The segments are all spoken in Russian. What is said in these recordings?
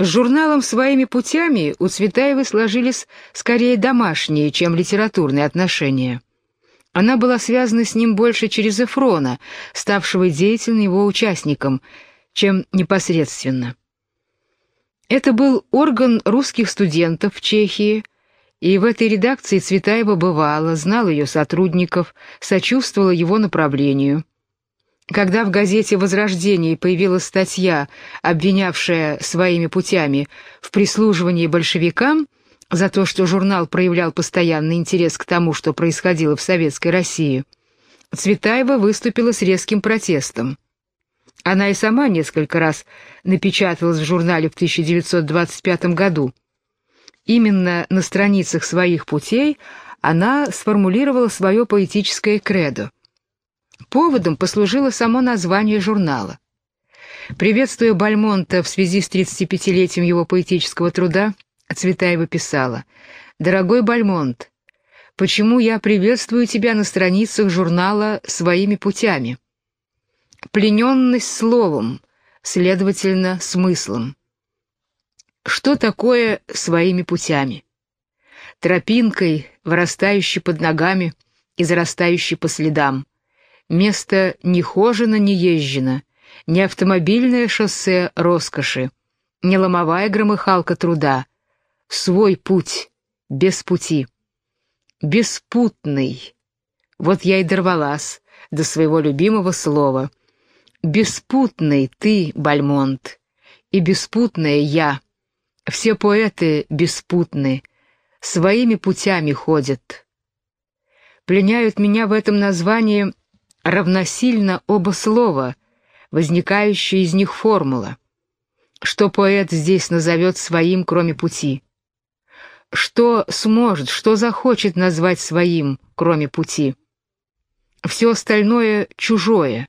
С журналом «Своими путями» у Цветаевой сложились скорее домашние, чем литературные отношения. Она была связана с ним больше через Эфрона, ставшего деятельным его участником, чем непосредственно. Это был орган русских студентов в Чехии, и в этой редакции Цветаева бывала, знала ее сотрудников, сочувствовала его направлению. Когда в газете «Возрождение» появилась статья, обвинявшая своими путями в прислуживании большевикам за то, что журнал проявлял постоянный интерес к тому, что происходило в Советской России, Цветаева выступила с резким протестом. Она и сама несколько раз напечаталась в журнале в 1925 году. Именно на страницах своих путей она сформулировала свое поэтическое кредо. Поводом послужило само название журнала. Приветствуя Бальмонта в связи с 35-летием его поэтического труда, Цветаева писала «Дорогой Бальмонт, почему я приветствую тебя на страницах журнала «Своими путями»?» Плененность словом, следовательно, смыслом. Что такое «своими путями»? Тропинкой, вырастающей под ногами и зарастающей по следам. Место не хожено, не езжено, не автомобильное шоссе роскоши, не ломовая громыхалка труда. Свой путь, без пути. Беспутный. Вот я и дорвалась до своего любимого слова. Беспутный ты, Бальмонт, и беспутная я. Все поэты беспутны, своими путями ходят. Пленяют меня в этом названии равносильно оба слова, возникающая из них формула. Что поэт здесь назовет своим, кроме пути? Что сможет, что захочет назвать своим, кроме пути? Все остальное чужое,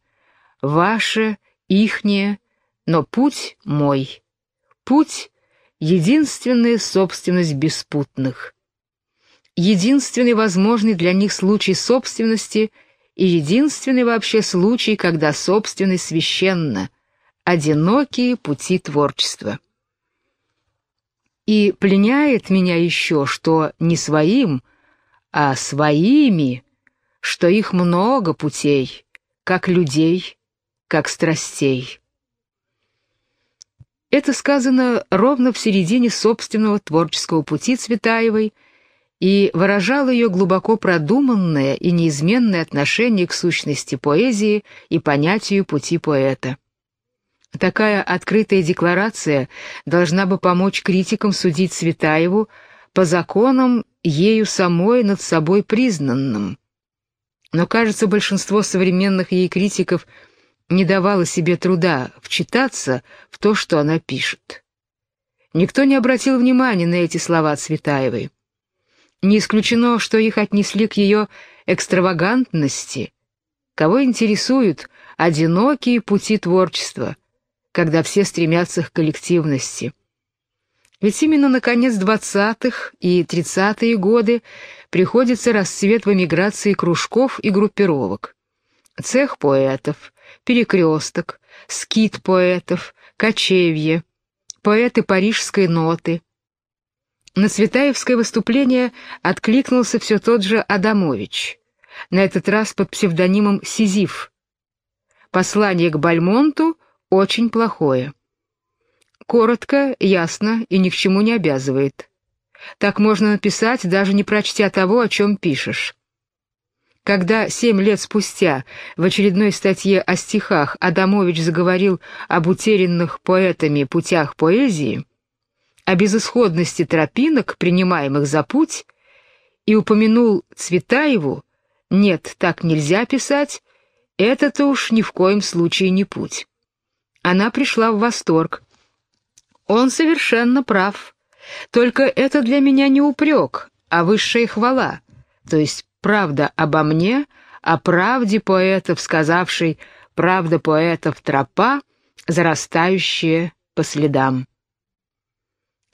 ваше, ихнее, но путь мой. Путь — единственная собственность беспутных. Единственный возможный для них случай собственности — и единственный вообще случай, когда собственность священна, одинокие пути творчества. И пленяет меня еще, что не своим, а своими, что их много путей, как людей, как страстей. Это сказано ровно в середине собственного творческого пути Цветаевой – и выражал ее глубоко продуманное и неизменное отношение к сущности поэзии и понятию пути поэта. Такая открытая декларация должна бы помочь критикам судить Цветаеву по законам ею самой над собой признанным. Но, кажется, большинство современных ей критиков не давало себе труда вчитаться в то, что она пишет. Никто не обратил внимания на эти слова Цветаевой. Не исключено, что их отнесли к ее экстравагантности. Кого интересуют одинокие пути творчества, когда все стремятся к коллективности? Ведь именно на конец двадцатых и тридцатые годы приходится расцвет в эмиграции кружков и группировок. Цех поэтов, перекресток, скит поэтов, кочевье, поэты парижской ноты — на Цветаевское выступление откликнулся все тот же Адамович, на этот раз под псевдонимом Сизиф. Послание к Бальмонту очень плохое. Коротко, ясно и ни к чему не обязывает. Так можно написать, даже не прочтя того, о чем пишешь. Когда семь лет спустя в очередной статье о стихах Адамович заговорил об утерянных поэтами путях поэзии, о безысходности тропинок, принимаемых за путь, и упомянул Цветаеву, нет, так нельзя писать, это-то уж ни в коем случае не путь. Она пришла в восторг. Он совершенно прав. Только это для меня не упрек, а высшая хвала, то есть правда обо мне, о правде поэтов, сказавшей «правда поэтов тропа, зарастающая по следам».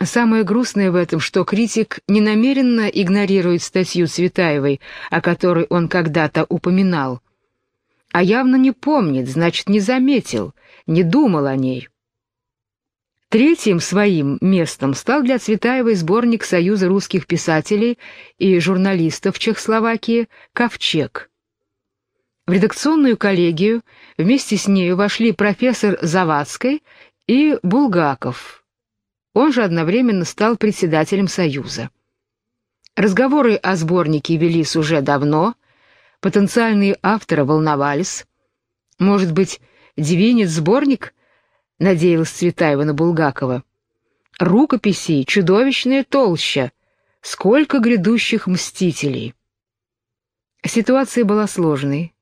Самое грустное в этом, что критик не намеренно игнорирует статью Цветаевой, о которой он когда-то упоминал, а явно не помнит, значит, не заметил, не думал о ней. Третьим своим местом стал для Цветаевой сборник Союза русских писателей и журналистов Чехословакии «Ковчег». В редакционную коллегию вместе с нею вошли профессор Завадской и Булгаков. Он же одновременно стал председателем Союза. Разговоры о сборнике велись уже давно, потенциальные авторы волновались. Может быть, двинет сборник — надеялась Цветаева на Булгакова. «Рукописей чудовищная толща. Сколько грядущих мстителей!» Ситуация была сложной.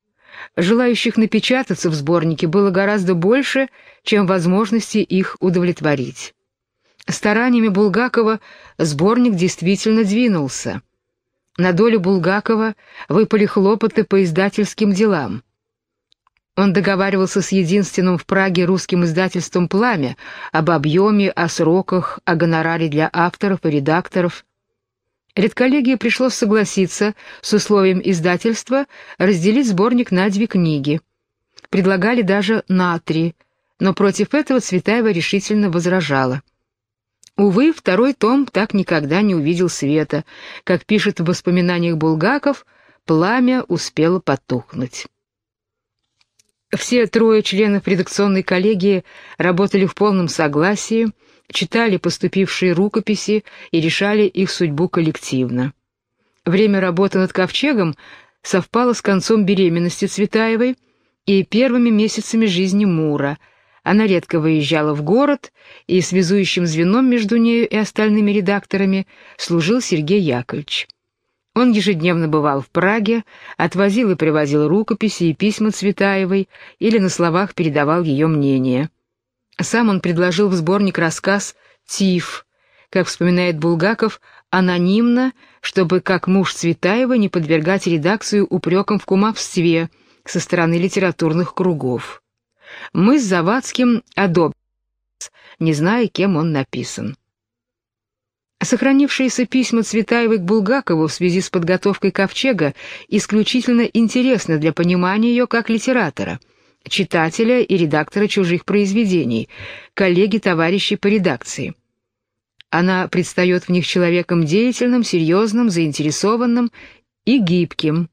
Желающих напечататься в сборнике было гораздо больше, чем возможности их удовлетворить. Стараниями Булгакова сборник действительно двинулся. На долю Булгакова выпали хлопоты по издательским делам. Он договаривался с единственным в Праге русским издательством «Пламя» об объеме, о сроках, о гонораре для авторов и редакторов. Редколлегии пришлось согласиться с условием издательства разделить сборник на две книги. Предлагали даже на три, но против этого Цветаева решительно возражала. Увы, второй том так никогда не увидел света. Как пишет в воспоминаниях Булгаков, пламя успело потухнуть. Все трое членов редакционной коллегии работали в полном согласии, читали поступившие рукописи и решали их судьбу коллективно. Время работы над «Ковчегом» совпало с концом беременности Цветаевой и первыми месяцами жизни Мура. Она редко выезжала в город, и связующим звеном между нею и остальными редакторами служил Сергей Яковлевич. Он ежедневно бывал в Праге, отвозил и привозил рукописи и письма Цветаевой или на словах передавал ее мнение. Сам он предложил в сборник рассказ «Тиф», как вспоминает Булгаков, анонимно, чтобы как муж Цветаева не подвергать редакцию упрекам в кумовстве со стороны литературных кругов. Мы с Завадским одобрили, не зная, кем он написан. Сохранившиеся письма Цветаевой к Булгакову в связи с подготовкой «Ковчега» исключительно интересны для понимания ее как литератора, читателя и редактора чужих произведений, коллеги-товарищей по редакции. Она предстает в них человеком деятельным, серьезным, заинтересованным и гибким.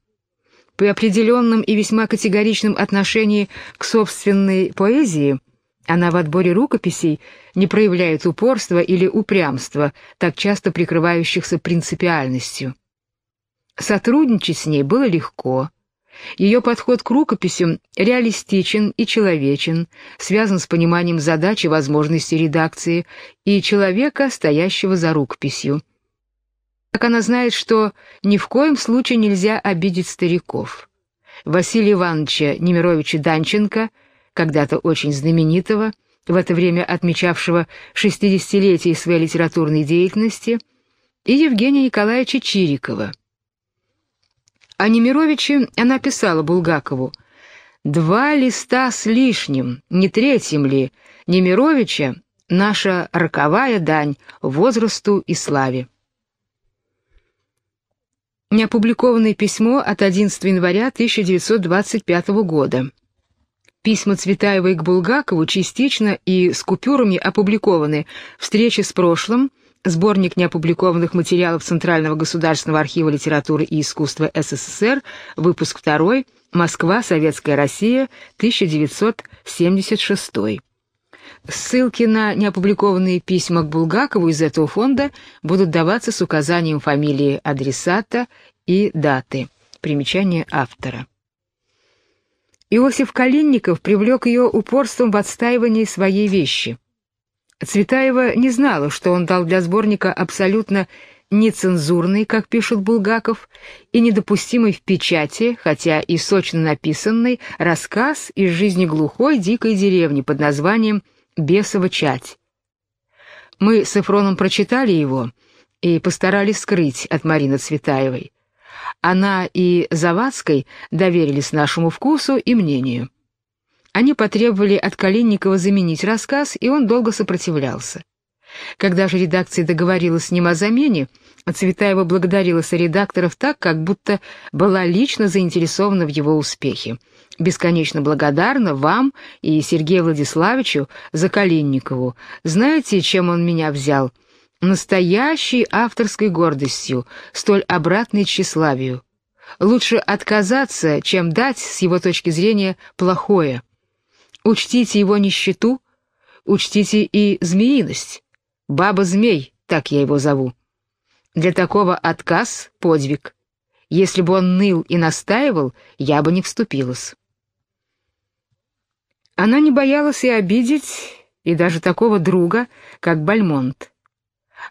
При определенном и весьма категоричном отношении к собственной поэзии – она в отборе рукописей не проявляет упорства или упрямства, так часто прикрывающихся принципиальностью. Сотрудничать с ней было легко. Ее подход к рукописям реалистичен и человечен, связан с пониманием задач и возможностей редакции и человека, стоящего за рукописью. Так она знает, что ни в коем случае нельзя обидеть стариков. Василия Ивановича Немировича Данченко – когда-то очень знаменитого, в это время отмечавшего шестидесятилетие своей литературной деятельности, и Евгения Николаевича Чирикова. О Немировиче она писала Булгакову «Два листа с лишним, не третьим ли, Немировича — наша роковая дань возрасту и славе». Неопубликованное письмо от 11 января 1925 года. Письма Цветаевой к Булгакову частично и с купюрами опубликованы «Встречи с прошлым», сборник неопубликованных материалов Центрального государственного архива литературы и искусства СССР, выпуск 2, Москва, Советская Россия, 1976. Ссылки на неопубликованные письма к Булгакову из этого фонда будут даваться с указанием фамилии адресата и даты. Примечание автора. Иосиф Калинников привлек ее упорством в отстаивании своей вещи. Цветаева не знала, что он дал для сборника абсолютно нецензурный, как пишет Булгаков, и недопустимый в печати, хотя и сочно написанный, рассказ из жизни глухой дикой деревни под названием «Бесова чать». Мы с Эфроном прочитали его и постарались скрыть от Марины Цветаевой. Она и Завадской доверились нашему вкусу и мнению. Они потребовали от Калинникова заменить рассказ, и он долго сопротивлялся. Когда же редакция договорилась с ним о замене, Цветаева благодарила соредакторов так, как будто была лично заинтересована в его успехе. Бесконечно благодарна вам и Сергею Владиславовичу Закалинникову. Знаете, чем он меня взял? Настоящей авторской гордостью, столь обратной тщеславию. Лучше отказаться, чем дать, с его точки зрения, плохое. Учтите его нищету, учтите и змеиность. Баба-змей, так я его зову. Для такого отказ — подвиг. Если бы он ныл и настаивал, я бы не вступилась. Она не боялась и обидеть, и даже такого друга, как Бальмонт.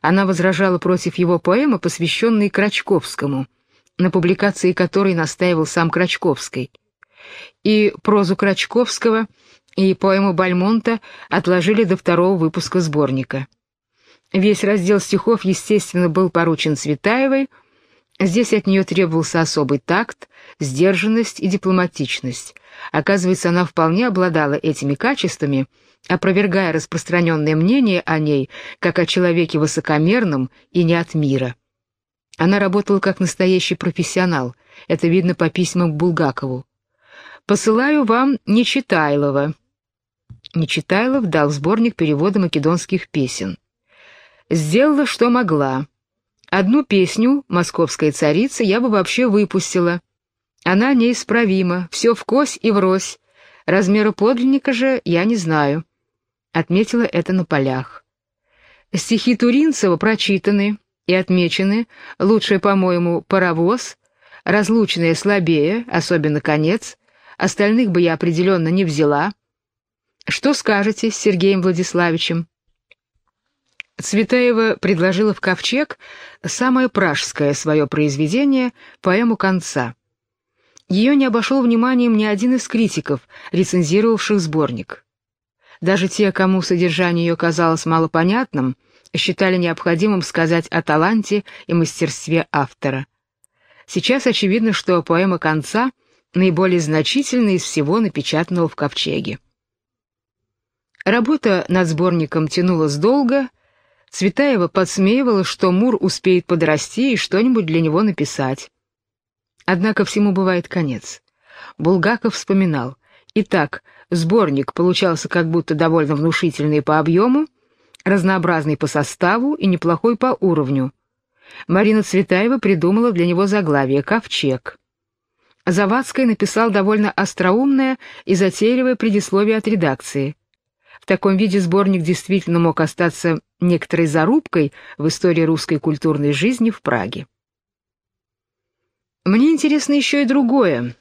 Она возражала против его поэмы, посвященной Крачковскому, на публикации которой настаивал сам Крачковский. И прозу Крачковского, и поэму Бальмонта отложили до второго выпуска сборника. Весь раздел стихов, естественно, был поручен Цветаевой, Здесь от нее требовался особый такт, сдержанность и дипломатичность. Оказывается, она вполне обладала этими качествами, опровергая распространенное мнение о ней, как о человеке высокомерном и не от мира. Она работала как настоящий профессионал, это видно по письмам к Булгакову. «Посылаю вам Нечитайлова». Нечитайлов дал сборник перевода македонских песен. «Сделала, что могла». Одну песню «Московская царица» я бы вообще выпустила. Она неисправима, все в кось и врозь. Размера подлинника же я не знаю. Отметила это на полях. Стихи Туринцева прочитаны и отмечены. Лучшее, по-моему, «Паровоз», «Разлучная слабее», особенно конец. Остальных бы я определенно не взяла. Что скажете с Сергеем Владиславичем? Цветаева предложила в ковчег самое пражское свое произведение, поэму «Конца». Ее не обошел вниманием ни один из критиков, рецензировавших сборник. Даже те, кому содержание ее казалось малопонятным, считали необходимым сказать о таланте и мастерстве автора. Сейчас очевидно, что поэма «Конца» наиболее значительная из всего напечатанного в ковчеге. Работа над сборником тянулась долго — Цветаева подсмеивала, что Мур успеет подрасти и что-нибудь для него написать. Однако всему бывает конец. Булгаков вспоминал. Итак, сборник получался как будто довольно внушительный по объему, разнообразный по составу и неплохой по уровню. Марина Цветаева придумала для него заглавие «Ковчег». Завадский написал довольно остроумное и затейливое предисловие от редакции. В таком виде сборник действительно мог остаться некоторой зарубкой в истории русской культурной жизни в Праге. Мне интересно еще и другое.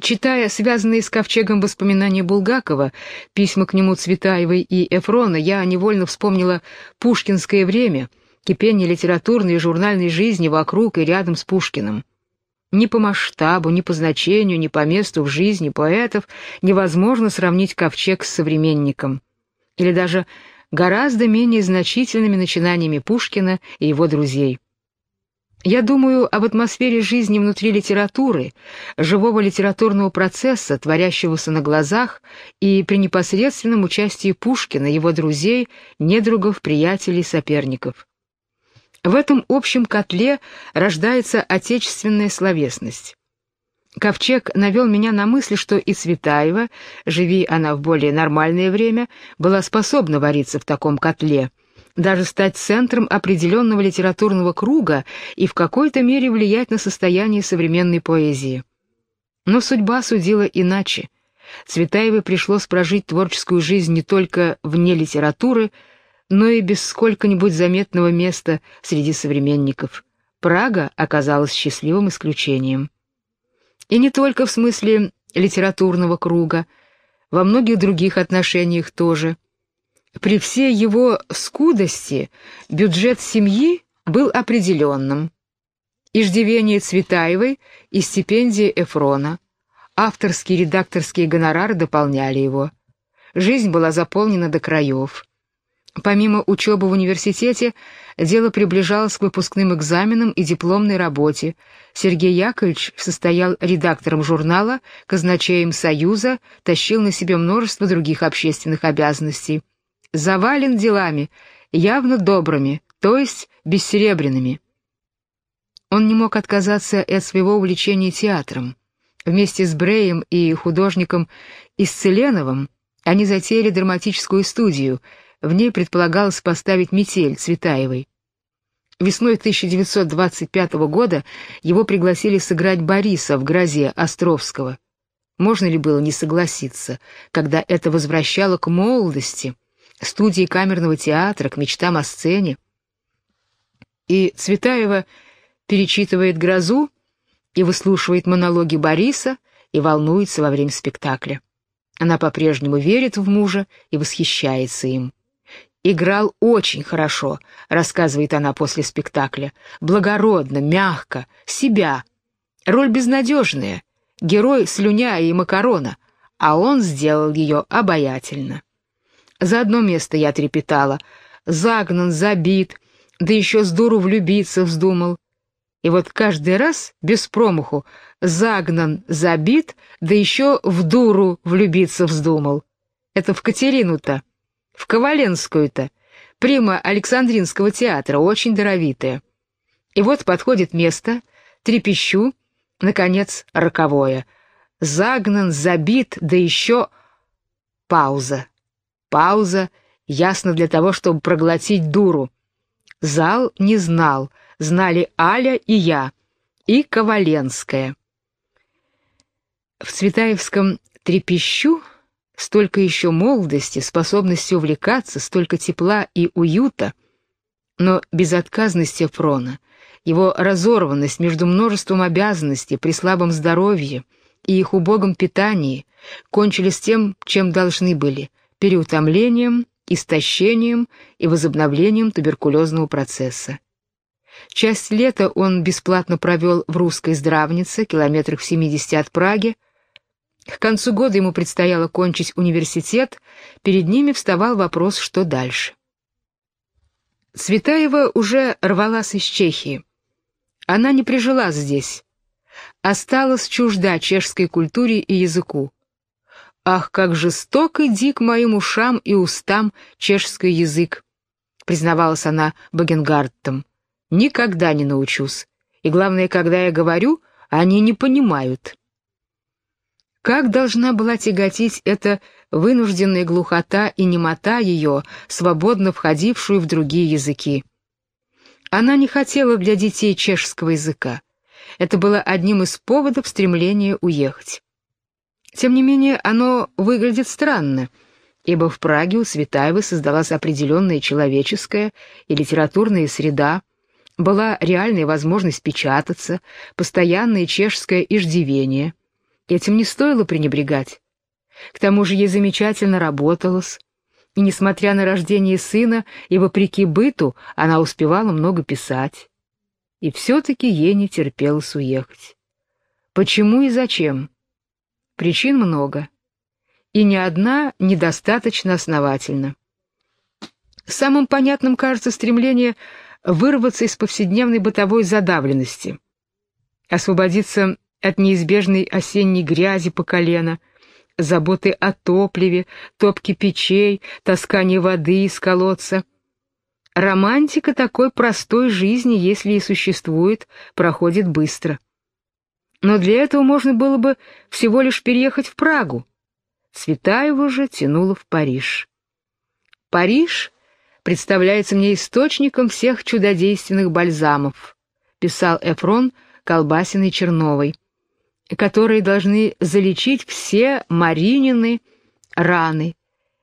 Читая связанные с ковчегом воспоминания Булгакова, письма к нему Цветаевой и Эфрона, я невольно вспомнила пушкинское время, кипение литературной и журнальной жизни вокруг и рядом с Пушкиным. Ни по масштабу, ни по значению, ни по месту в жизни поэтов невозможно сравнить ковчег с современником. Или даже гораздо менее значительными начинаниями Пушкина и его друзей. Я думаю об атмосфере жизни внутри литературы, живого литературного процесса, творящегося на глазах, и при непосредственном участии Пушкина, его друзей, недругов, приятелей, соперников. В этом общем котле рождается отечественная словесность. Ковчег навел меня на мысль, что и Цветаева, живи она в более нормальное время, была способна вариться в таком котле, даже стать центром определенного литературного круга и в какой-то мере влиять на состояние современной поэзии. Но судьба судила иначе. Цветаевой пришлось прожить творческую жизнь не только вне литературы, но и без сколько-нибудь заметного места среди современников. Прага оказалась счастливым исключением. И не только в смысле литературного круга, во многих других отношениях тоже. При всей его скудости бюджет семьи был определенным. Иждивение Цветаевой и стипендия Эфрона. Авторские и редакторские гонорары дополняли его. Жизнь была заполнена до краев. Помимо учебы в университете, дело приближалось к выпускным экзаменам и дипломной работе. Сергей Яковлевич состоял редактором журнала, казначеем Союза, тащил на себе множество других общественных обязанностей. Завален делами, явно добрыми, то есть бессеребряными. Он не мог отказаться от своего увлечения театром. Вместе с Бреем и художником Исцеленовым они затеяли драматическую студию, в ней предполагалось поставить «Метель» Цветаевой. Весной 1925 года его пригласили сыграть Бориса в «Грозе» Островского. Можно ли было не согласиться, когда это возвращало к молодости, студии камерного театра, к мечтам о сцене? И Цветаева перечитывает «Грозу» и выслушивает монологи Бориса и волнуется во время спектакля. Она по-прежнему верит в мужа и восхищается им. «Играл очень хорошо», — рассказывает она после спектакля. «Благородно, мягко, себя. Роль безнадежная, герой слюня и макарона, а он сделал ее обаятельно. За одно место я трепетала. Загнан, забит, да еще с дуру влюбиться вздумал. И вот каждый раз, без промаху, загнан, забит, да еще в дуру влюбиться вздумал. Это в Катерину-то в Коваленскую-то, прима Александринского театра, очень даровитая. И вот подходит место, трепещу, наконец, роковое. Загнан, забит, да еще... Пауза. Пауза, ясно для того, чтобы проглотить дуру. Зал не знал, знали Аля и я, и Коваленская. В Цветаевском «Трепещу» столько еще молодости, способности увлекаться, столько тепла и уюта, но безотказность Эфрона, его разорванность между множеством обязанностей при слабом здоровье и их убогом питании кончились тем, чем должны были – переутомлением, истощением и возобновлением туберкулезного процесса. Часть лета он бесплатно провел в русской здравнице, километрах в 70 от Праги, к концу года ему предстояло кончить университет, перед ними вставал вопрос, что дальше. Цветаева уже рвалась из Чехии. Она не прижилась здесь. Осталась чужда чешской культуре и языку. «Ах, как жесток и дик моим ушам и устам чешский язык!» признавалась она Багенгардтом. «Никогда не научусь. И главное, когда я говорю, они не понимают». Как должна была тяготить эта вынужденная глухота и немота ее, свободно входившую в другие языки? Она не хотела для детей чешского языка. Это было одним из поводов стремления уехать. Тем не менее, оно выглядит странно, ибо в Праге у Светаевой создалась определенная человеческая и литературная среда, была реальная возможность печататься, постоянное чешское иждивение, Этим не стоило пренебрегать. К тому же ей замечательно работалось, и, несмотря на рождение сына и вопреки быту, она успевала много писать. И все-таки ей не терпелось уехать. Почему и зачем? Причин много. И ни одна недостаточно основательна. Самым понятным кажется стремление вырваться из повседневной бытовой задавленности, освободиться от неизбежной осенней грязи по колено, заботы о топливе, топке печей, таскании воды из колодца. Романтика такой простой жизни, если и существует, проходит быстро. Но для этого можно было бы всего лишь переехать в Прагу. Цветаева же тянула в Париж. Париж представляется мне источником всех чудодейственных бальзамов, писал Эфрон Колбасиной Черновой которые должны залечить все Маринины раны,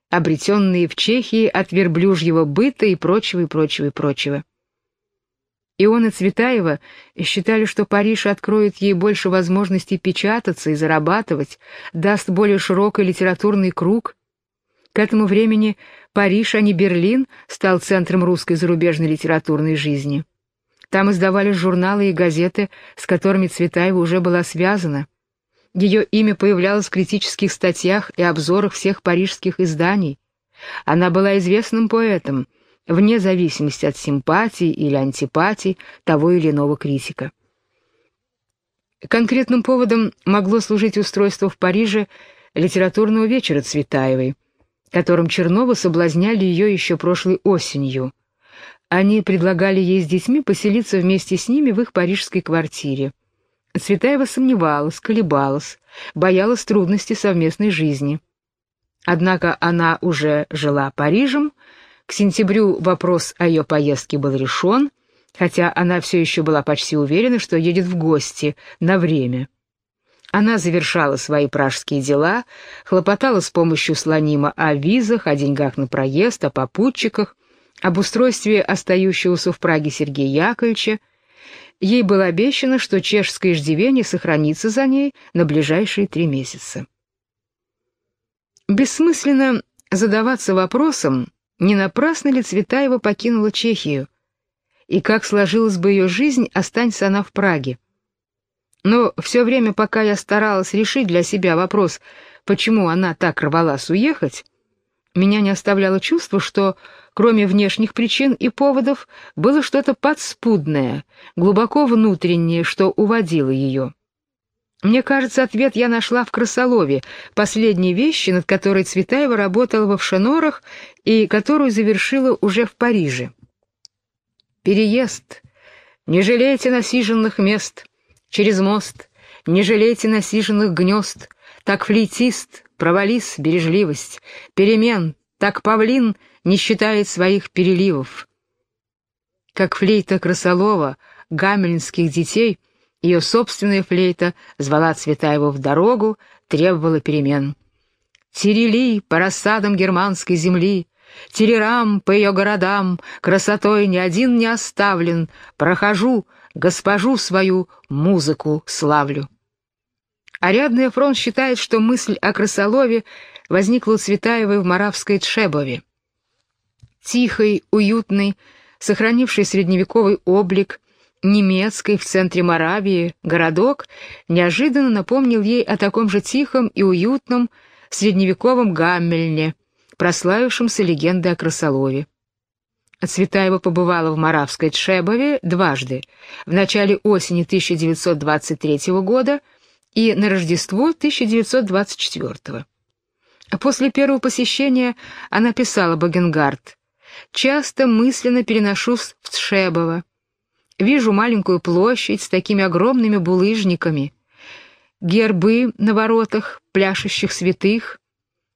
обретенные в Чехии от верблюжьего быта и прочего, и прочего, и прочего. Иона Цветаева считали, что Париж откроет ей больше возможностей печататься и зарабатывать, даст более широкий литературный круг. К этому времени Париж, а не Берлин, стал центром русской зарубежной литературной жизни. Там издавались журналы и газеты, с которыми Цветаева уже была связана. Ее имя появлялось в критических статьях и обзорах всех парижских изданий. Она была известным поэтом, вне зависимости от симпатий или антипатий того или иного критика. Конкретным поводом могло служить устройство в Париже литературного вечера Цветаевой, которым Чернова соблазняли ее еще прошлой осенью — они предлагали ей с детьми поселиться вместе с ними в их парижской квартире. Цветаева сомневалась, колебалась, боялась трудностей совместной жизни. Однако она уже жила Парижем, к сентябрю вопрос о ее поездке был решен, хотя она все еще была почти уверена, что едет в гости на время. Она завершала свои пражские дела, хлопотала с помощью слонима о визах, о деньгах на проезд, о попутчиках, об устройстве остающегося в Праге Сергея Яковлевича, ей было обещано, что чешское иждивение сохранится за ней на ближайшие три месяца. Бессмысленно задаваться вопросом, не напрасно ли Цветаева покинула Чехию, и как сложилась бы ее жизнь, останься она в Праге. Но все время, пока я старалась решить для себя вопрос, почему она так рвалась уехать, меня не оставляло чувство, что кроме внешних причин и поводов, было что-то подспудное, глубоко внутреннее, что уводило ее. Мне кажется, ответ я нашла в Красолове, последней вещи, над которой Цветаева работала во Вшенорах и которую завершила уже в Париже. «Переезд. Не жалейте насиженных мест. Через мост. Не жалейте насиженных гнезд. Так флейтист, провались бережливость. Перемен, так павлин — не считает своих переливов. Как флейта Красолова, гамельнских детей, ее собственная флейта звала Цветаеву в дорогу, требовала перемен. Терели по рассадам германской земли, Терерам по ее городам, красотой ни один не оставлен, Прохожу, госпожу свою музыку славлю. Ариадный фронт считает, что мысль о Красолове возникла у Цветаевой в Моравской Тшебове. Тихий, уютный, сохранивший средневековый облик, немецкий в центре Моравии городок неожиданно напомнил ей о таком же тихом и уютном средневековом Гаммельне, прославившемся легендой о Красолове. Цветаева побывала в Моравской Тшебове дважды, в начале осени 1923 года и на Рождество 1924. После первого посещения она писала Багенгард Часто мысленно переношусь в Тшебово. Вижу маленькую площадь с такими огромными булыжниками, гербы на воротах, пляшущих святых.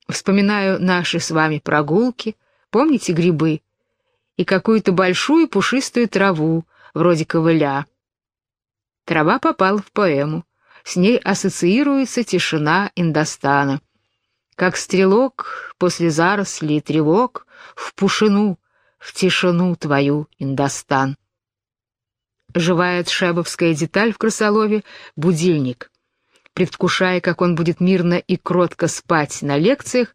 Вспоминаю наши с вами прогулки, помните грибы? И какую-то большую пушистую траву, вроде ковыля. Трава попала в поэму. С ней ассоциируется тишина Индостана. Как стрелок после зарослей тревог в пушину, в тишину твою, Индостан. Живая тшебовская деталь в Красолове — будильник. Предвкушая, как он будет мирно и кротко спать на лекциях,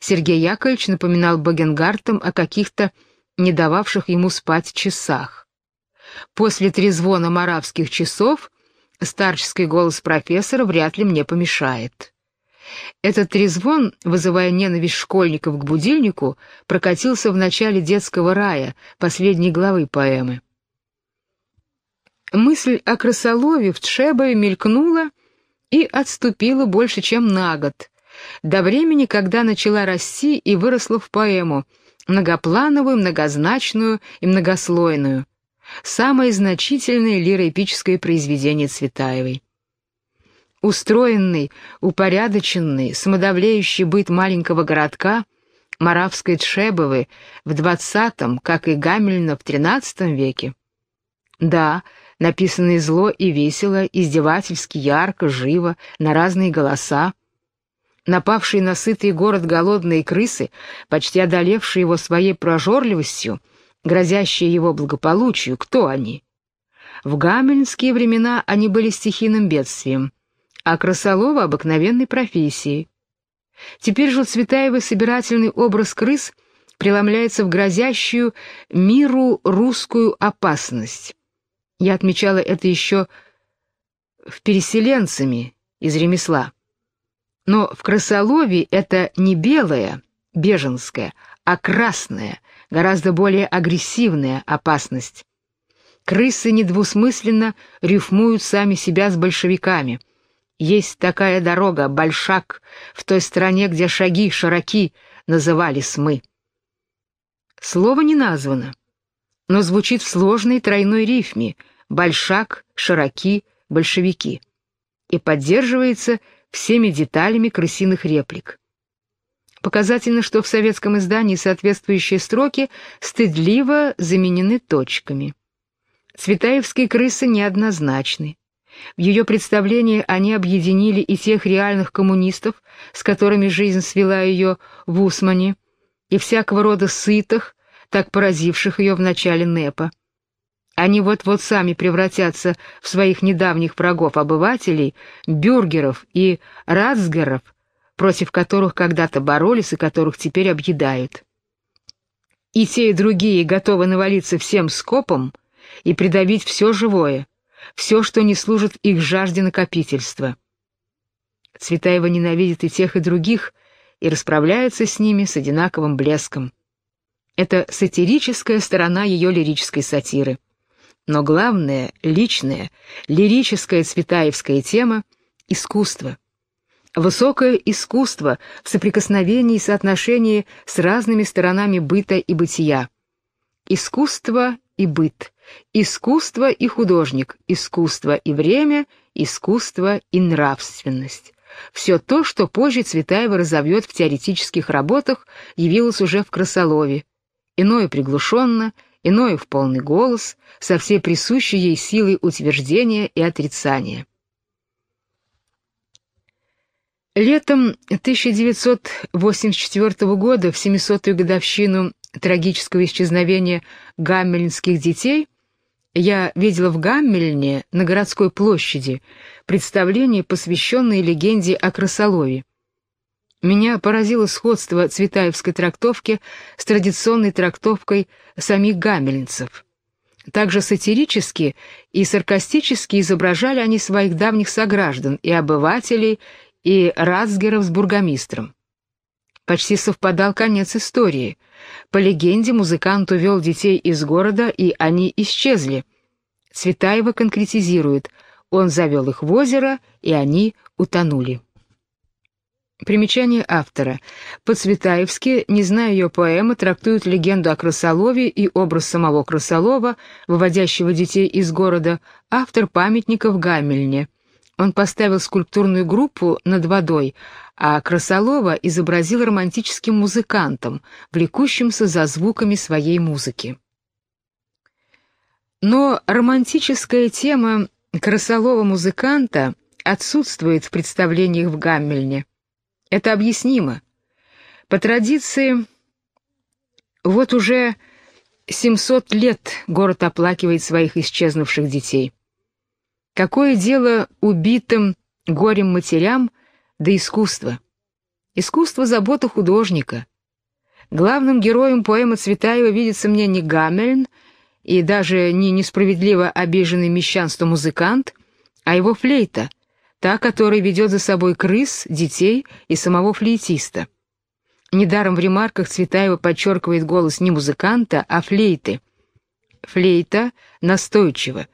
Сергей Яковлевич напоминал Багенгартам о каких-то не дававших ему спать часах. После трезвона моравских часов старческий голос профессора вряд ли мне помешает. Этот трезвон, вызывая ненависть школьников к будильнику, прокатился в начале детского рая, последней главы поэмы. Мысль о крысолове в Тшебе мелькнула и отступила больше, чем на год, до времени, когда начала расти и выросла в поэму, многоплановую, многозначную и многослойную, самое значительное лироэпическое произведение Цветаевой. Устроенный, упорядоченный, самодавляющий быт маленького городка Моравской Тшебовы в двадцатом, как и Гамельна в тринадцатом веке. Да, написанный зло и весело, издевательски, ярко, живо, на разные голоса. Напавшие на сытый город голодные крысы, почти одолевшие его своей прожорливостью, грозящие его благополучию, кто они? В гамельнские времена они были стихийным бедствием а крысолова — обыкновенной профессией. Теперь же у Цветаевой собирательный образ крыс преломляется в грозящую миру русскую опасность. Я отмечала это еще в «Переселенцами» из ремесла. Но в крысолове это не белая, беженская, а красная, гораздо более агрессивная опасность. Крысы недвусмысленно рифмуют сами себя с большевиками — есть такая дорога, Большак, в той стране, где шаги широки, назывались мы. Слово не названо, но звучит в сложной тройной рифме «Большак», «Широки», большевики, и поддерживается всеми деталями крысиных реплик. Показательно, что в советском издании соответствующие строки стыдливо заменены точками. Цветаевские крысы неоднозначны. В ее представлении они объединили и тех реальных коммунистов, с которыми жизнь свела ее в Усмане, и всякого рода сытых, так поразивших ее в начале НЭПа. Они вот-вот сами превратятся в своих недавних врагов-обывателей, бюргеров и рацгеров, против которых когда-то боролись и которых теперь объедают. И те, и другие готовы навалиться всем скопом и придавить все живое, все, что не служит их жажде накопительства. Цветаева ненавидит и тех, и других, и расправляется с ними с одинаковым блеском. Это сатирическая сторона ее лирической сатиры. Но главная, личная, лирическая цветаевская тема — искусство. Высокое искусство в соприкосновении и соотношении с разными сторонами быта и бытия. Искусство и быт, искусство и художник, искусство и время, искусство и нравственность. Все то, что позже Цветаева разовьет в теоретических работах, явилось уже в Красолове. Иное приглушенно, иное в полный голос, со всей присущей ей силой утверждения и отрицания. Летом 1984 года, в 700-ю годовщину трагического исчезновения гаммельнских детей, я видела в Гаммельне на городской площади представление, посвященное легенде о крысолове. Меня поразило сходство цветаевской трактовки с традиционной трактовкой самих гамельнцев. Также сатирически и саркастически изображали они своих давних сограждан и обывателей, и Рацгеров с бургомистром. Почти совпадал конец истории. По легенде, музыкант увел детей из города, и они исчезли. Цветаева конкретизирует, он завел их в озеро, и они утонули. Примечание автора. По-цветаевски, не зная ее поэмы, трактуют легенду о крысолове и образ самого крысолова, выводящего детей из города, автор памятника в Гамельне. Он поставил скульптурную группу над водой, а Красолова изобразил романтическим музыкантом, влекущимся за звуками своей музыки. Но романтическая тема Красолова-музыканта отсутствует в представлениях в Гаммельне. Это объяснимо. По традиции, вот уже 700 лет город оплакивает своих исчезнувших детей. Какое дело убитым горем матерям до искусства? Искусство — забота художника. Главным героем поэмы Цветаева видится мне не Гамельн и даже не несправедливо обиженный мещанство музыкант, а его флейта — та, которая ведет за собой крыс, детей и самого флейтиста. Недаром в ремарках Цветаева подчеркивает голос не музыканта, а флейты. Флейта настойчиво.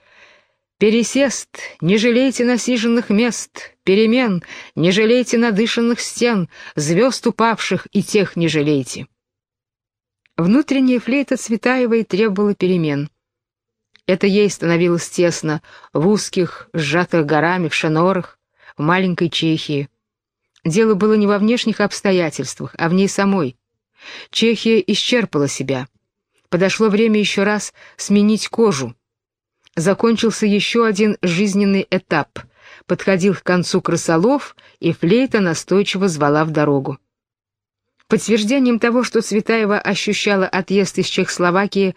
«Пересест, не жалейте насиженных мест, перемен, не жалейте надышанных стен, звезд упавших и тех не жалейте». Внутренняя флейта Цветаевой требовала перемен. Это ей становилось тесно в узких, сжатых горами, в шанорах, в маленькой Чехии. Дело было не во внешних обстоятельствах, а в ней самой. Чехия исчерпала себя. Подошло время еще раз сменить кожу. Закончился еще один жизненный этап. Подходил к концу крысолов, и флейта настойчиво звала в дорогу. Подтверждением того, что Цветаева ощущала отъезд из Чехословакии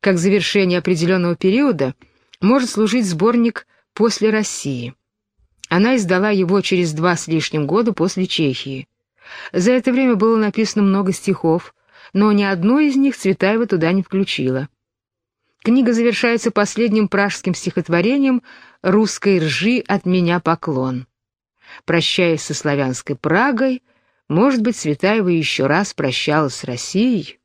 как завершение определенного периода, может служить сборник «После России». Она издала его через два с лишним года после Чехии. За это время было написано много стихов, но ни одно из них Цветаева туда не включила. Книга завершается последним пражским стихотворением «Русской ржи от меня поклон». Прощаясь со славянской Прагой, может быть, Цветаева еще раз прощалась с Россией,